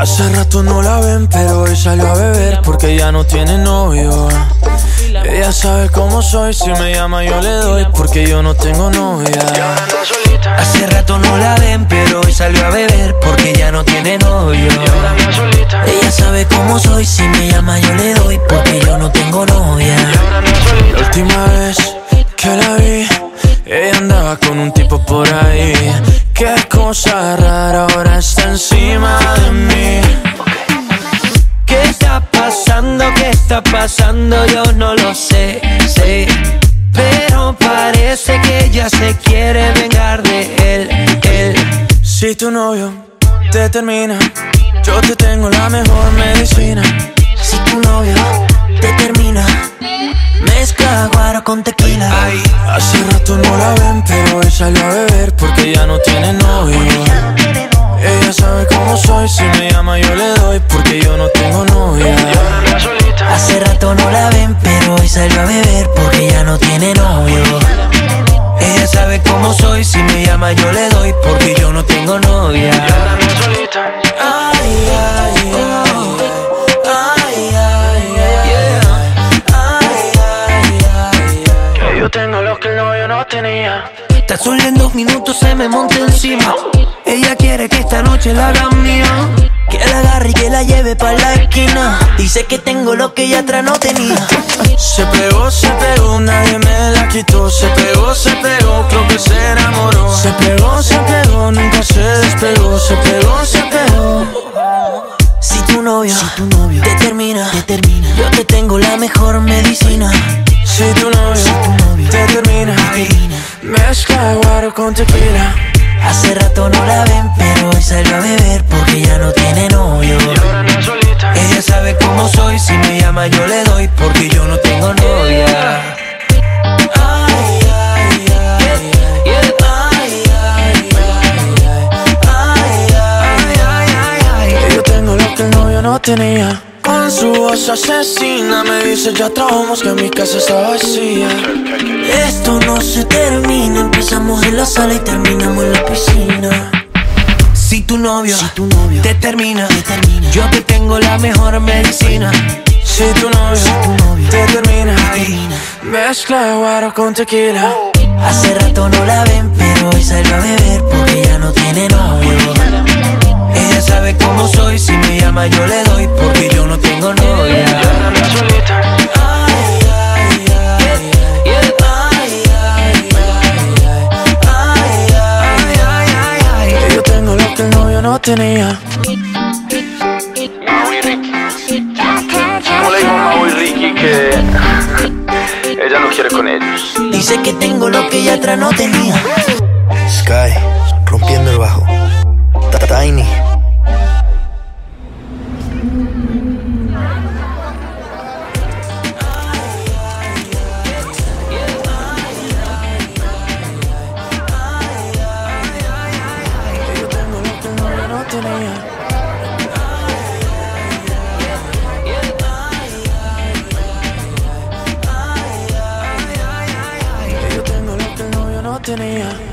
Hace rato no la ven, pero hoy salió a beber porque ya no tiene novio. Ella sabe cómo soy, si me llama yo le doy porque yo no tengo novia. Hace rato no la ven, pero hoy salió a beber porque ya no tiene novio. Ella sabe cómo soy con un tipo por ahí. Qué cosa rara, ahora está encima de mí. ¿Qué está pasando? ¿Qué está pasando? Yo no lo sé, sé. Pero parece que ella se quiere vengar de él, él. Si tu novio te termina, yo te tengo la mejor medicina. Si tu novio te termina, mezcla guaro con tequila salió a beber porque ya no tiene novio. Ella sabe cómo soy, si me llama yo le doy porque yo no tengo novia. Hace rato no la ven, pero hoy salió a beber porque ya no tiene novio. Ella sabe cómo soy, si me llama yo le doy porque yo no tengo novia. Ay, ay, ay. tengo lo que el novio no tenía. Tan solo en dos minutos se me monta encima. Ella quiere que esta noche la haga mía. Que la agarre y que la lleve pa' la esquina. Dice que tengo lo que ella atrás no tenía. Se pegó, se pegó, nadie me la quitó. Se pegó, se pegó, creo que se enamoró. Se pegó, se pegó, nunca se despegó. Se pegó, se pegó. Si tu novio, te termina, te termina, yo te tengo la mejor medicina. Si tu novio, te termina, mezcla guaro con tequila. Hace rato no la ven, pero hoy salió a beber porque ya no tiene novio. Ella sabe cómo soy, si me llama yo le doy porque yo no tengo novia. Ay, ay, ay, ay, ay, ay, ay, ay. Yo tengo lo que el novio no tenía. Con su voz asesina me dice ya trabajamos que mi casa está vacía. Esto no se termina, empezamos en la sala y terminamos en la piscina. Si tu novio, te, termina, yo te tengo la mejor medicina. Si tu novio, te termina, mezcla guaro con tequila. Hace rato no la ven, pero hoy salió a beber porque ya no tiene novio. Ella sabe cómo soy, si me llama yo le doy porque que el novio no tenía. ¿Cómo le digo a Mau y Ricky que ella no quiere con ellos? Dice que tengo lo que ella atrás no tenía. Sky, rompiendo el bajo. Tiny. Tenía.